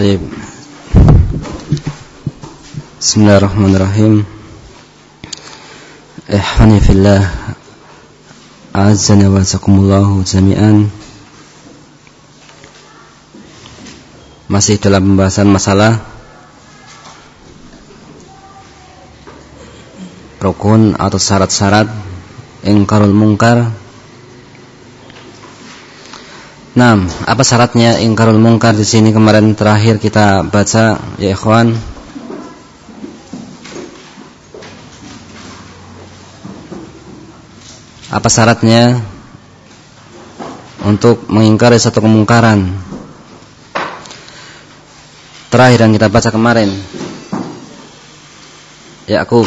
طيب بسم الله الرحمن الرحيم إخواني في الله أعزني وأعزكم الله جميعا Masih dalam pembahasan masalah Rukun atau syarat-syarat Ingkarul mungkar Nah, apa syaratnya ingkarul mungkar di sini kemarin terakhir kita baca ya ikhwan. Apa syaratnya untuk mengingkari satu kemungkaran? Terakhir yang kita baca kemarin. Yakub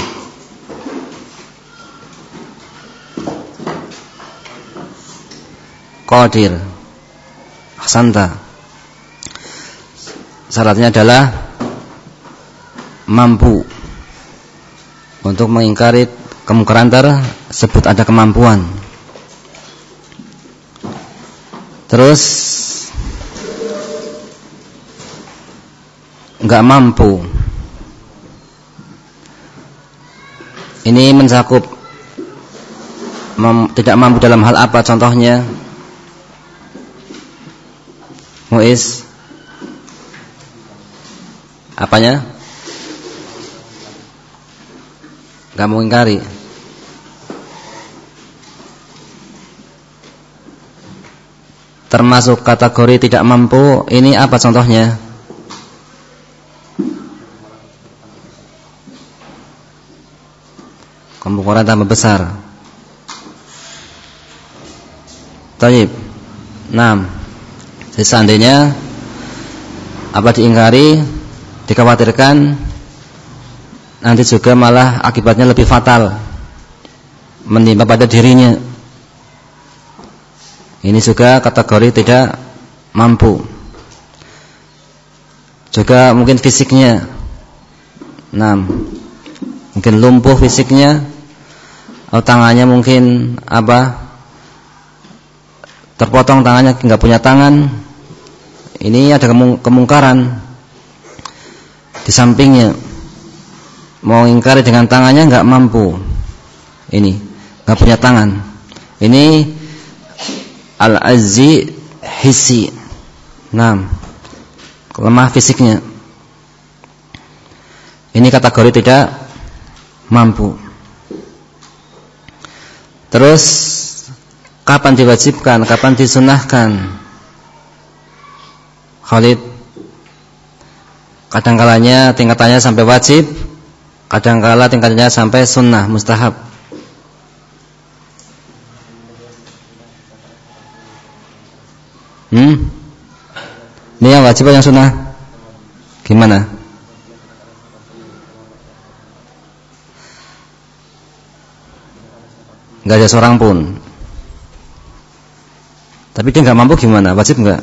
Qadir Ahsanta. Syaratnya adalah mampu untuk mengingkari kemungkaran tersebut ada kemampuan. Terus nggak mampu. Ini mencakup tidak mampu dalam hal apa contohnya? Muiz. Apanya? Gak mau ingkari. Termasuk kategori tidak mampu Ini apa contohnya? Kemungkinan tambah besar. Taib 6 jadi seandainya apa diingkari, dikhawatirkan nanti juga malah akibatnya lebih fatal menimpa pada dirinya. Ini juga kategori tidak mampu. Juga mungkin fisiknya. Nah, mungkin lumpuh fisiknya atau tangannya mungkin apa terpotong tangannya nggak punya tangan. Ini ada kemungkaran. Di sampingnya mau ingkari dengan tangannya nggak mampu. Ini nggak punya tangan. Ini al azzi hisi enam lemah fisiknya. Ini kategori tidak mampu. Terus kapan diwajibkan kapan disunahkan Khalid Kadangkalanya tingkatannya sampai wajib Kadangkala tingkatannya sampai sunnah Mustahab Hmm? Ini yang wajib yang sunnah? Gimana? Gak ada seorang pun Tapi dia nggak mampu gimana? Wajib nggak?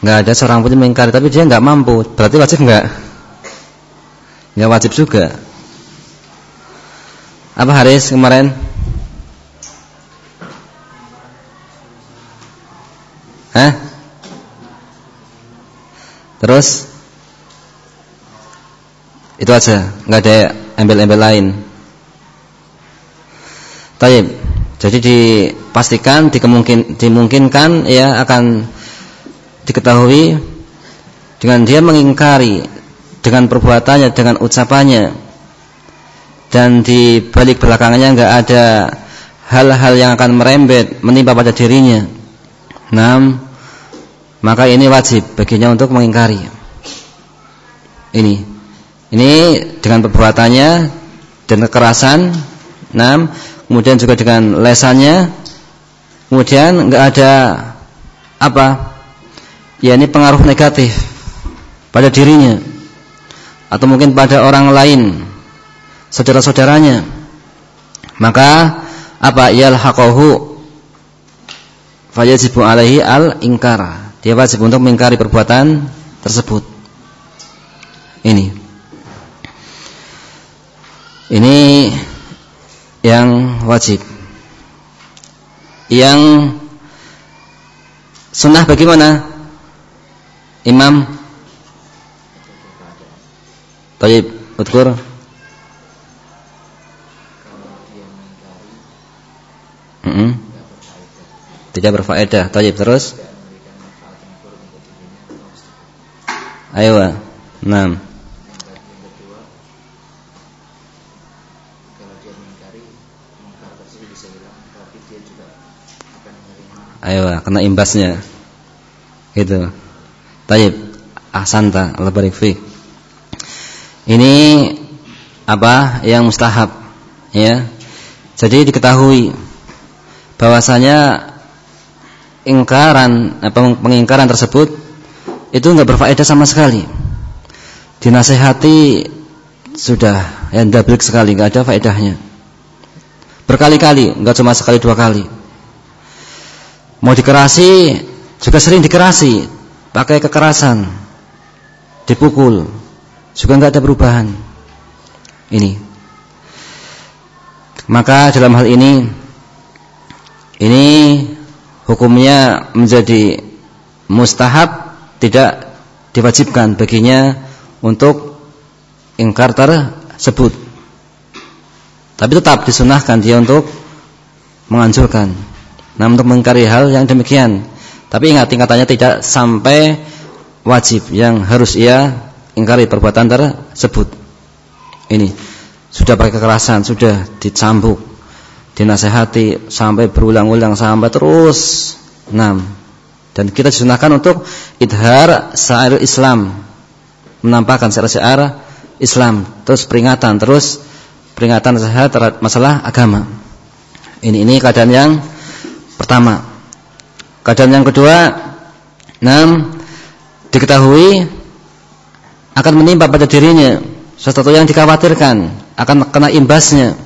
nggak ada seorang pun yang mengingkari tapi dia nggak mampu berarti wajib nggak nggak wajib juga apa Haris kemarin Hah? Terus itu aja, nggak ada embel-embel lain. Taib. Jadi dipastikan, dikemungkin, dimungkinkan ya akan diketahui dengan dia mengingkari dengan perbuatannya, dengan ucapannya dan di balik belakangnya enggak ada hal-hal yang akan merembet menimpa pada dirinya. Nam, maka ini wajib baginya untuk mengingkari. Ini, ini dengan perbuatannya dan kekerasan. Nam, kemudian juga dengan lesannya. Kemudian enggak ada apa? Ya ini pengaruh negatif pada dirinya. Atau mungkin pada orang lain. Saudara-saudaranya. Maka apa? Yalhaqahu fayajibu alaihi al ingkar dia wajib untuk mengingkari perbuatan tersebut. Ini. Ini yang wajib. Yang Sunnah bagaimana? Imam. Tayyib Utkur mm -hmm. Tidak berfaedah. Tayyib terus. Ayo Nah Ayo, kena imbasnya. Gitu. Taib. Ahsanta, Allah barik fi. Ini apa yang mustahab ya. Jadi diketahui bahwasanya ingkaran apa pengingkaran tersebut itu enggak berfaedah sama sekali. Dinasehati sudah yang double sekali enggak ada faedahnya. Berkali-kali, enggak cuma sekali dua kali. Mau dikerasi juga sering dikerasi, pakai kekerasan, dipukul, juga nggak ada perubahan. Ini. Maka dalam hal ini, ini hukumnya menjadi mustahab, tidak diwajibkan baginya untuk ingkar tersebut. Tapi tetap disunahkan dia untuk menganjurkan. Nah untuk mengingkari hal yang demikian. Tapi ingat tingkatannya tidak sampai wajib yang harus ia ingkari perbuatan tersebut. Ini sudah pakai kekerasan, sudah dicambuk, dinasehati sampai berulang-ulang sampai terus. Enam. Dan kita disunahkan untuk idhar syair Islam, menampakkan syair-syair Islam, terus peringatan, terus peringatan sehat terhadap masalah agama. Ini ini keadaan yang pertama. Keadaan yang kedua, enam diketahui akan menimpa pada dirinya sesuatu yang dikhawatirkan akan kena imbasnya.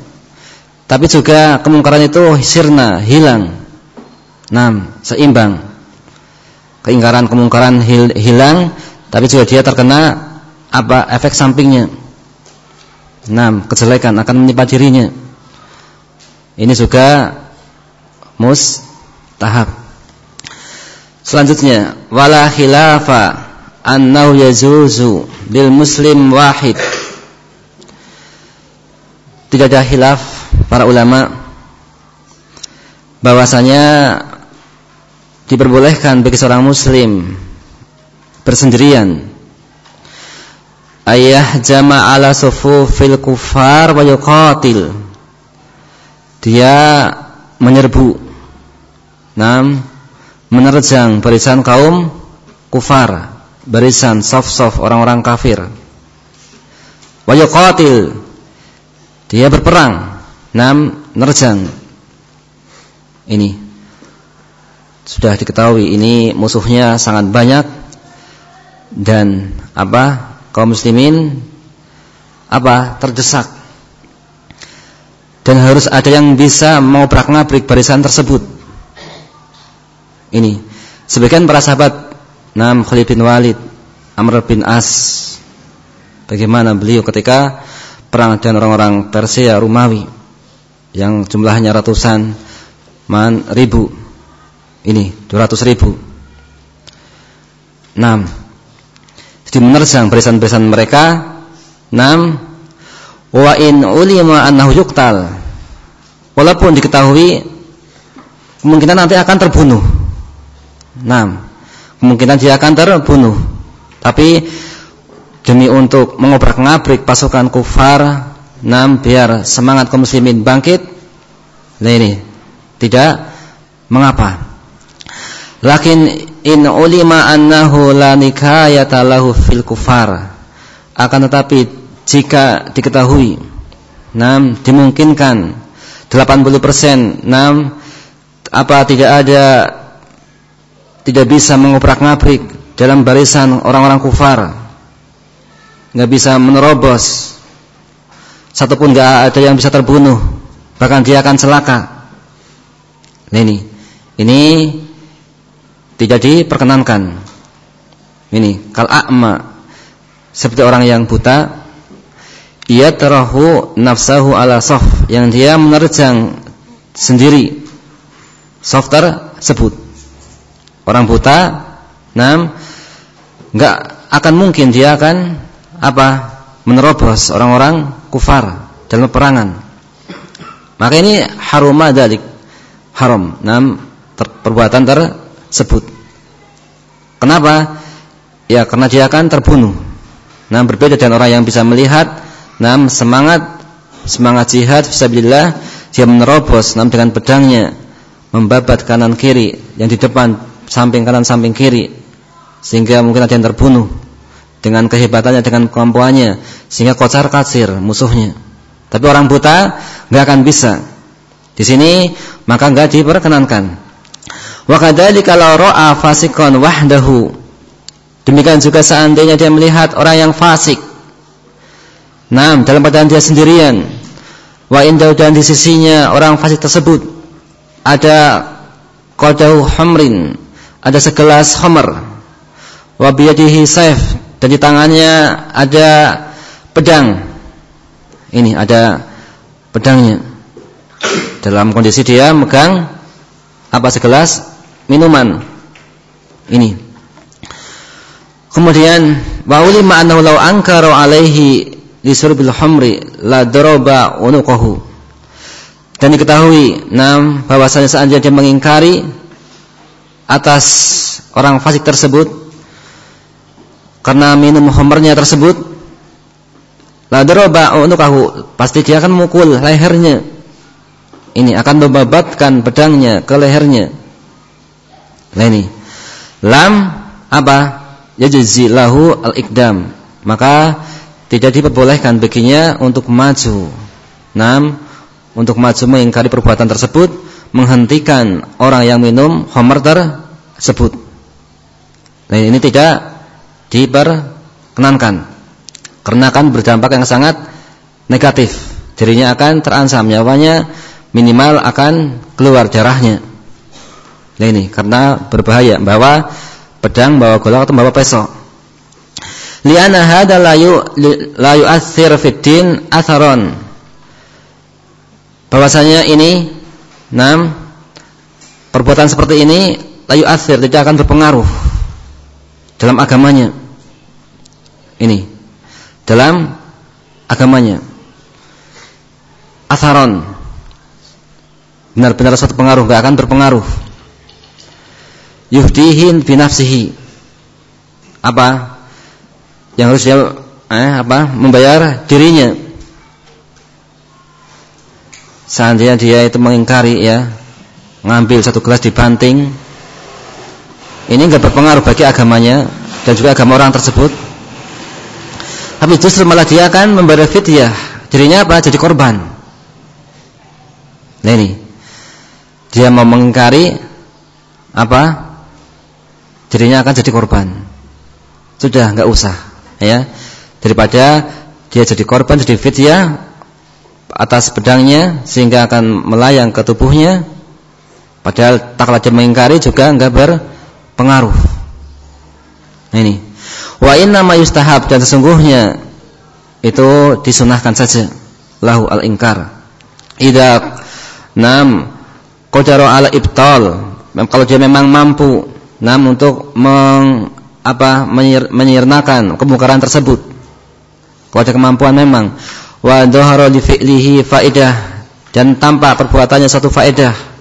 Tapi juga kemungkaran itu sirna, hilang. Enam, seimbang. Keingkaran kemungkaran hil, hilang, tapi juga dia terkena apa efek sampingnya. Enam, kejelekan akan menimpa dirinya. Ini juga mustahab. Selanjutnya, wala khilafa annahu yazuzu bil muslim wahid. Tidak ada khilaf para ulama bahwasanya diperbolehkan bagi seorang muslim bersendirian ayah jama ala sufufil kufar wa yuqatil dia menyerbu Nam menerjang barisan kaum kufar, barisan soft-soft orang-orang kafir. Wa yuqatil. Dia berperang. Nam menerjang. Ini sudah diketahui ini musuhnya sangat banyak dan apa kaum muslimin apa terdesak dan harus ada yang bisa mau ngabrik barisan tersebut. Ini sebagian para sahabat Nam Khalid bin Walid, Amr bin As, bagaimana beliau ketika perang dengan orang-orang Persia Romawi yang jumlahnya ratusan man ribu ini 200 ribu enam jadi menerjang barisan-barisan mereka enam Wa in ulima annahu yuqtal. Walaupun diketahui kemungkinan nanti akan terbunuh. Nah, kemungkinan dia akan terbunuh. Tapi demi untuk mengobrak-ngabrik pasukan kufar, nam biar semangat kaum muslimin bangkit. Nah ini tidak mengapa. Lakin in ulima annahu la nikayata lahu fil kufar. Akan tetapi jika diketahui enam dimungkinkan 80% enam apa tidak ada tidak bisa menguprak-ngaprik dalam barisan orang-orang kufar. Nggak bisa menerobos. Satupun nggak ada yang bisa terbunuh. Bahkan dia akan celaka. Nah ini. Ini tidak diperkenankan. Ini kal a'ma. Seperti orang yang buta ia terahu nafsahu ala sof yang dia menerjang sendiri. Soft tersebut Orang buta, nam, nggak akan mungkin dia akan apa menerobos orang-orang kufar dalam peperangan. Maka ini harum dalik haram, nam ter, perbuatan tersebut. Kenapa? Ya karena dia akan terbunuh. Nah berbeda dengan orang yang bisa melihat, nah semangat semangat jihad fisabilillah dia menerobos nam dengan pedangnya membabat kanan kiri yang di depan samping kanan samping kiri sehingga mungkin ada yang terbunuh dengan kehebatannya dengan kemampuannya sehingga kocar kacir musuhnya. Tapi orang buta nggak akan bisa. Di sini maka nggak diperkenankan. Wa kadzalika law ra'a fasiqan wahdahu. Demikian juga seandainya dia melihat orang yang fasik. Nah, dalam keadaan dia sendirian. Wa indahu dan di sisinya orang fasik tersebut. Ada qadahu hamrin, ada segelas khamr. Wa biyadihi saif dan di tangannya ada pedang. Ini ada pedangnya. Dalam kondisi dia megang apa segelas minuman. Ini. Kemudian wa ulima annahu law alaihi lisurbil hamri la daraba unuqahu dan diketahui enam bahwasanya seandainya dia mengingkari atas orang fasik tersebut. Karena minum homernya tersebut la daraba unuqahu pasti dia akan memukul lehernya. Ini akan membabatkan pedangnya ke lehernya. Nah ini. Lam apa? Yajzi lahu al-iqdam maka tidak diperbolehkan baginya untuk maju. Nam, untuk maju mengingkari perbuatan tersebut, menghentikan orang yang minum homer tersebut. Nah, ini tidak diperkenankan. Karena akan berdampak yang sangat negatif. Dirinya akan terancam nyawanya minimal akan keluar darahnya. Nah ini karena berbahaya bawa pedang, bawa golok atau bawa pesok liana hada la yu la yu'athir fid din atharon bahwasanya ini enam perbuatan seperti ini la yu'athir tidak akan berpengaruh dalam agamanya. Ini. Dalam agamanya. Atharon. Benar-benar suatu pengaruh tidak akan berpengaruh. Yuhdihin binafsihi apa? Yang harus dia eh, apa? Membayar dirinya. Seandainya dia itu mengingkari ya ngambil satu gelas dibanting ini enggak berpengaruh bagi agamanya dan juga agama orang tersebut. Tapi justru malah dia akan membayar fidyah. Dirinya apa? Jadi korban. Nah ini. Dia mau mengingkari apa? Dirinya akan jadi korban. Sudah enggak usah ya. Daripada dia jadi korban jadi fidyah atas pedangnya sehingga akan melayang ke tubuhnya. Padahal tak lagi mengingkari juga enggak berpengaruh nah ini. Wa inna ma yustahab dan sesungguhnya itu disunahkan saja. Lahu al-ingkar idza nam qadara ala ibtal kalau dia memang mampu nam untuk meng apa menyirnakan kemungkaran tersebut. Kalau ada kemampuan memang. Wa dhahara li fi'lihi faidah dan tampak perbuatannya satu faedah.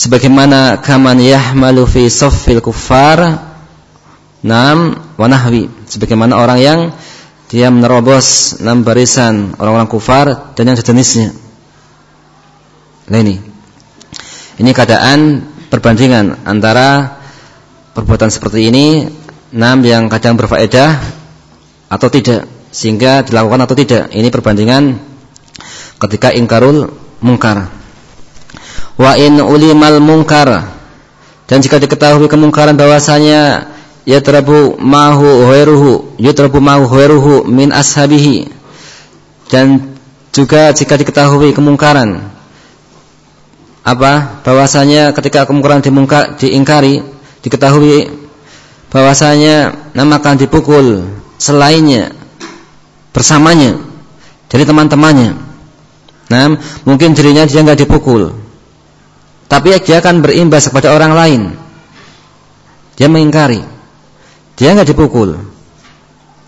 Sebagaimana kaman yahmalu fi saffil kuffar nam wa nahwi. Sebagaimana orang yang dia menerobos enam barisan orang-orang kufar dan yang sejenisnya. Nah ini. Ini keadaan perbandingan antara perbuatan seperti ini enam yang kadang berfaedah atau tidak sehingga dilakukan atau tidak ini perbandingan ketika ingkarul mungkar wa in ulimal mungkar dan jika diketahui kemungkaran bahwasanya yatrabu mahu hueruhu yatrabu mahu hueruhu min ashabihi. Dan juga jika diketahui kemungkaran apa? Bahwasanya ketika kemungkaran dimungkar diingkari diketahui bahwasanya nama akan dipukul selainnya bersamanya dari teman-temannya. Nah, mungkin dirinya dia nggak dipukul, tapi dia akan berimbas kepada orang lain. dia mengingkari. Dia nggak dipukul.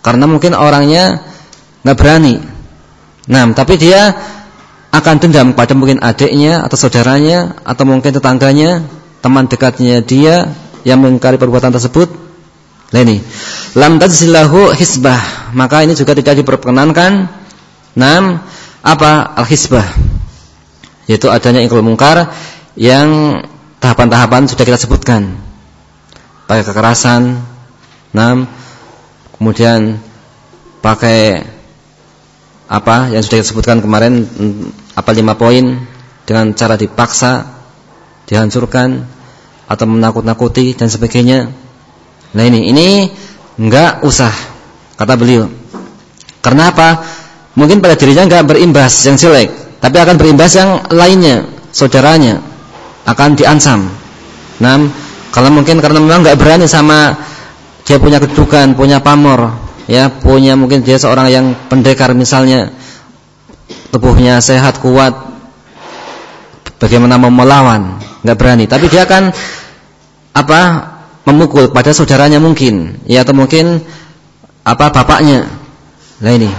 Karena mungkin orangnya nggak berani. Nah, tapi dia akan dendam pada mungkin adiknya atau saudaranya atau mungkin tetangganya, teman dekatnya dia yang mengingkari perbuatan tersebut. Nah ini, lam tajzilahu hisbah, maka ini juga tidak diperkenankan. Nam apa al-hisbah? Yaitu adanya ingkar mungkar yang tahapan-tahapan sudah kita sebutkan pakai kekerasan, enam, kemudian pakai apa yang sudah disebutkan kemarin apa lima poin dengan cara dipaksa, dihancurkan atau menakut-nakuti dan sebagainya. Nah ini ini enggak usah kata beliau. Karena apa? Mungkin pada dirinya enggak berimbas yang jelek, tapi akan berimbas yang lainnya, saudaranya akan diancam. Enam, kalau mungkin karena memang nggak berani sama dia punya kedudukan, punya pamor, ya, punya mungkin dia seorang yang pendekar misalnya, tubuhnya sehat, kuat, bagaimana mau melawan, nggak berani. Tapi dia akan apa memukul pada saudaranya mungkin, ya atau mungkin apa bapaknya. Nah ini,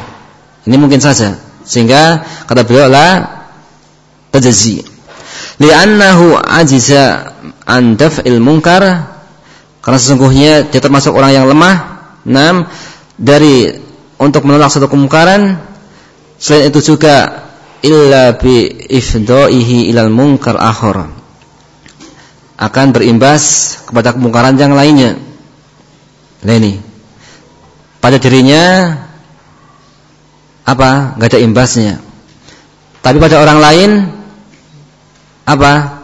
ini mungkin saja. Sehingga kata beliau lah tajazi. Li'annahu ajiza an daf'il munkar. Karena sesungguhnya dia termasuk orang yang lemah. Enam dari untuk menolak satu kemungkaran. Selain itu juga illa bi ifdaihi ilal munkar akhar. Akan berimbas kepada kemungkaran yang lainnya. Nah ini. Pada dirinya apa? Nggak ada imbasnya. Tapi pada orang lain apa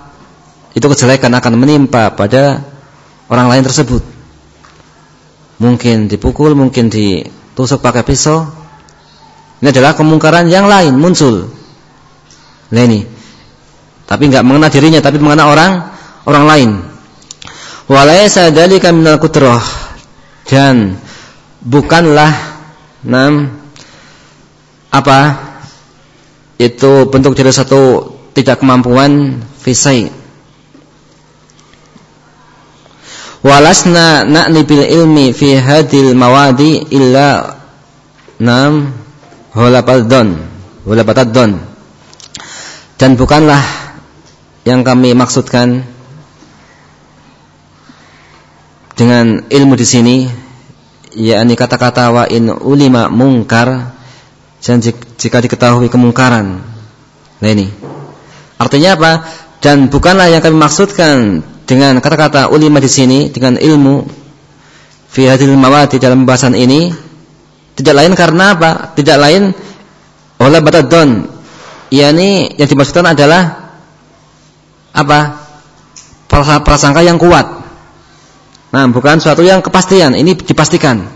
itu kejelekan akan menimpa pada orang lain tersebut. Mungkin dipukul, mungkin ditusuk pakai pisau. Ini adalah kemungkaran yang lain muncul. Nah ini. Tapi enggak mengenai dirinya, tapi mengenai orang orang lain. Walaysa dzalika minal kudrah dan bukanlah nam apa itu bentuk dari satu tidak kemampuan fisai. Walasna na'ni bil ilmi fi hadil mawadi illa nam holapadon holapatadon dan bukanlah yang kami maksudkan dengan ilmu di sini yakni kata-kata wa in ulima mungkar dan jika diketahui kemungkaran. Nah ini artinya apa dan bukanlah yang kami maksudkan dengan kata-kata ulima di sini dengan ilmu fi hadil mawati dalam pembahasan ini tidak lain karena apa? Tidak lain oleh batadon yakni yang dimaksudkan adalah apa? prasangka yang kuat. Nah, bukan suatu yang kepastian. Ini dipastikan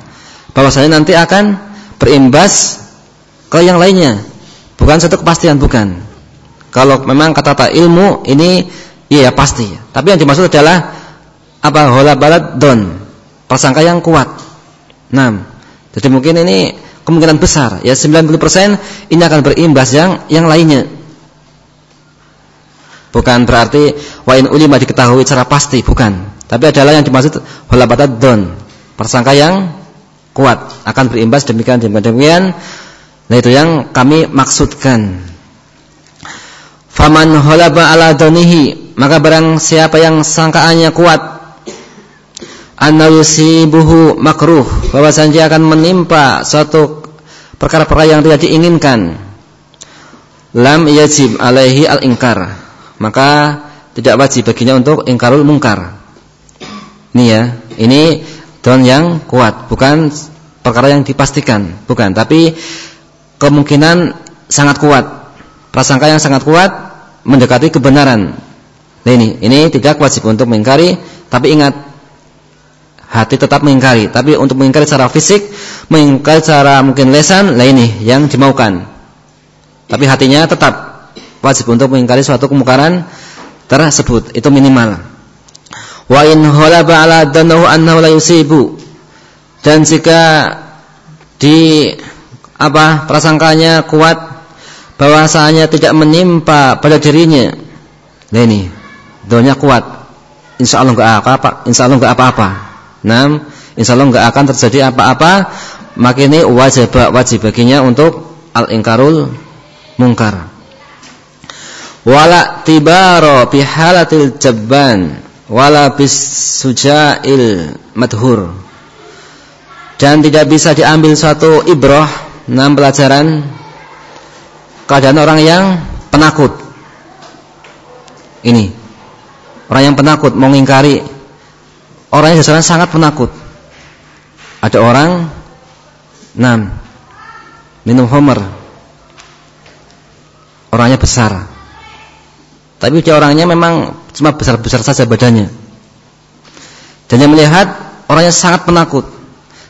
bahwasanya nanti akan berimbas ke yang lainnya. Bukan satu kepastian, bukan. Kalau memang kata-kata ilmu ini Iya pasti. Tapi yang dimaksud adalah apa hola balad don prasangka yang kuat. Nah, jadi mungkin ini kemungkinan besar ya 90% ini akan berimbas yang yang lainnya. Bukan berarti wa in ulima diketahui secara pasti, bukan. Tapi adalah yang dimaksud hola balad don prasangka yang kuat akan berimbas demikian demikian demikian. Nah itu yang kami maksudkan. Faman holaba ala donihi maka barang siapa yang sangkaannya kuat buhu makruh bahwa dia akan menimpa suatu perkara-perkara yang tidak diinginkan lam yajib alaihi al-ingkar maka tidak wajib baginya untuk ingkarul mungkar. Ini ya ini don yang kuat bukan perkara yang dipastikan bukan tapi kemungkinan sangat kuat prasangka yang sangat kuat mendekati kebenaran Nah ini, ini tidak wajib untuk mengingkari, tapi ingat hati tetap mengingkari. Tapi untuk mengingkari secara fisik, mengingkari secara mungkin lesan, nah ini yang dimaukan. Tapi hatinya tetap wajib untuk mengingkari suatu kemungkaran tersebut. Itu minimal. Wa in halaba ala danahu annahu la yusibu. Dan jika di apa prasangkanya kuat bahwasanya tidak menimpa pada dirinya. Nah ini Doanya kuat. insya Allah nggak apa-apa, insya Allah nggak apa-apa. Nah, insya Allah nggak akan terjadi apa-apa. Maka ini wajib wajib baginya untuk al ingkarul mungkar. Wala tibaro fi halatil jabban wala bis sujail madhur. Dan tidak bisa diambil suatu ibrah enam pelajaran keadaan orang yang penakut. Ini. Orang yang penakut mau ngingkari orang yang sangat penakut. Ada orang enam. Minum homer. Orangnya besar. Tapi dia orangnya memang cuma besar-besar saja badannya. Dan yang melihat orangnya sangat penakut.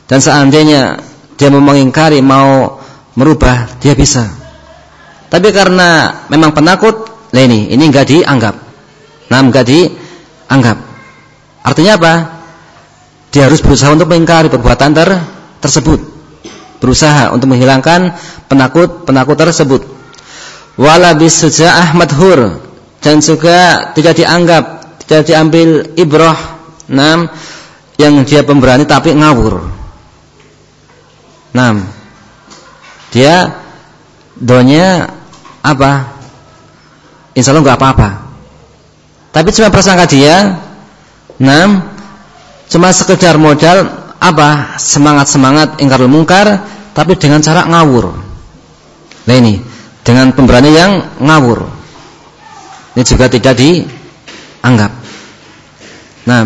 Dan seandainya dia mau mengingkari mau merubah dia bisa tapi karena memang penakut ini ini enggak dianggap. Nah enggak dianggap. Artinya apa? Dia harus berusaha untuk mengingkari perbuatan ter tersebut. Berusaha untuk menghilangkan penakut-penakut tersebut. Wala bisuja'ah madhur. Dan juga tidak dianggap tidak diambil ibrah nam yang dia pemberani tapi ngawur. Nam. Dia donya apa insya Allah nggak apa-apa tapi cuma prasangka dia nam cuma sekedar modal apa semangat-semangat ingkarul mungkar tapi dengan cara ngawur nah ini dengan pemberani yang ngawur. Ini juga tidak dianggap. Nah,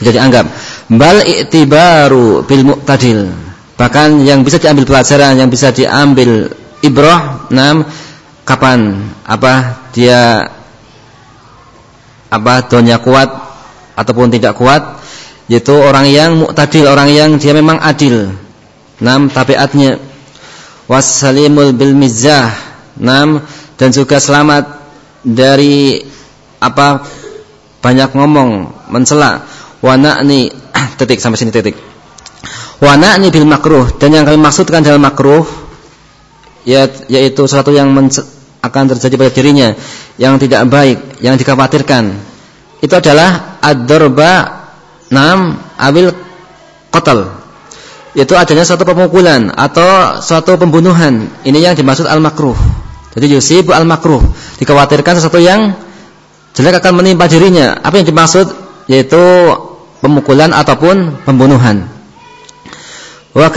tidak dianggap. Bal i'tibaru bil muqtadil. Bahkan yang bisa diambil pelajaran, yang bisa diambil ibrah, nam kapan? Apa? Dia apa? Donya kuat ataupun tidak kuat? Yaitu orang yang muktadil, orang yang dia memang adil. Nam tabiatnya. Wassalimul bil mizah nam dan juga selamat dari apa? Banyak ngomong mencela. Wa na'ni titik sampai sini titik. Wa na'ni bil makruh. Dan yang kami maksudkan dalam makruh yaitu sesuatu yang akan terjadi pada dirinya yang tidak baik yang dikhawatirkan itu adalah ad-darba nam abil qatl itu adanya suatu pemukulan atau suatu pembunuhan. Ini yang dimaksud al-makruh. Jadi yusibu al-makruh, dikhawatirkan sesuatu yang jelek akan menimpa dirinya. Apa yang dimaksud? Yaitu pemukulan ataupun pembunuhan. Wa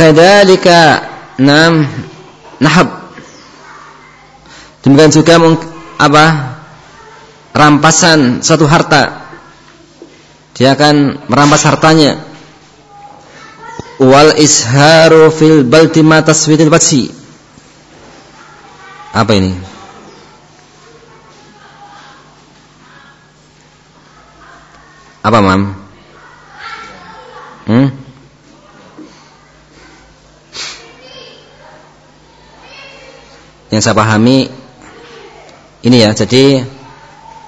nam nahab. Demikian juga apa? rampasan suatu harta. Dia akan merampas hartanya wal isharu fil baltima taswidil wajhi apa ini apa mam hmm? Yang saya pahami ini ya jadi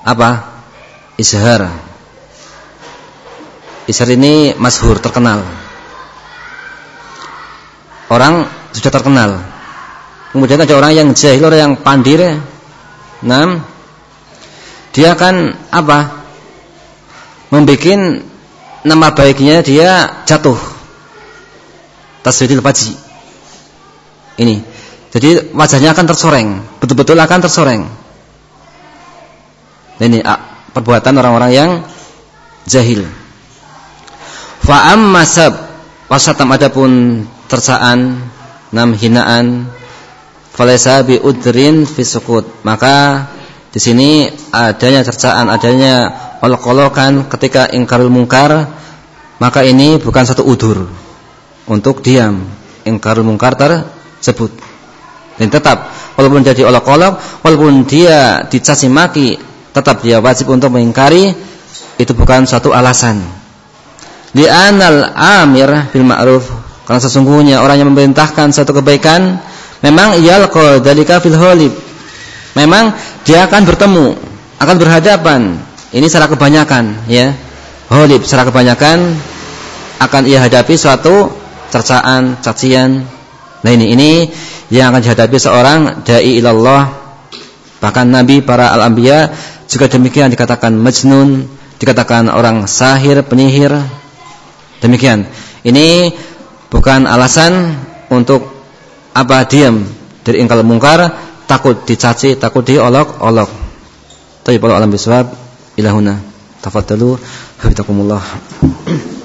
apa ishar ishar ini masyhur terkenal orang sudah terkenal. Kemudian ada orang yang jahil, orang yang pandir. Nah, dia akan apa? Membikin nama baiknya dia jatuh. Taswidil paji. Ini. Jadi wajahnya akan tersoreng, betul-betul akan tersoreng. Ini perbuatan orang-orang yang jahil. Fa'am masab wasatam adapun tercaan, nam hinaan, falaisa bi udrin fi sukut. Maka di sini adanya cercaan, adanya olok-olokan ketika ingkarul mungkar, maka ini bukan satu udur untuk diam ingkarul mungkar tersebut. Dan tetap walaupun jadi olok-olok, walaupun dia dicaci maki, tetap dia wajib untuk mengingkari itu bukan suatu alasan. Di anal amir bil ma'ruf karena sesungguhnya orang yang memerintahkan satu kebaikan memang yalqa dalika fil holib. Memang dia akan bertemu, akan berhadapan. Ini secara kebanyakan ya. Holib secara kebanyakan akan ia hadapi suatu cercaan, cacian. Nah ini ini yang akan dihadapi seorang dai ilallah. Bahkan nabi para al-anbiya juga demikian dikatakan majnun, dikatakan orang sahir, penyihir. Demikian. Ini bukan alasan untuk apa diam dari ingkar mungkar, takut dicaci, takut diolok-olok. Tapi kalau alam biswab ilahuna. Tafadhalu, hafizakumullah.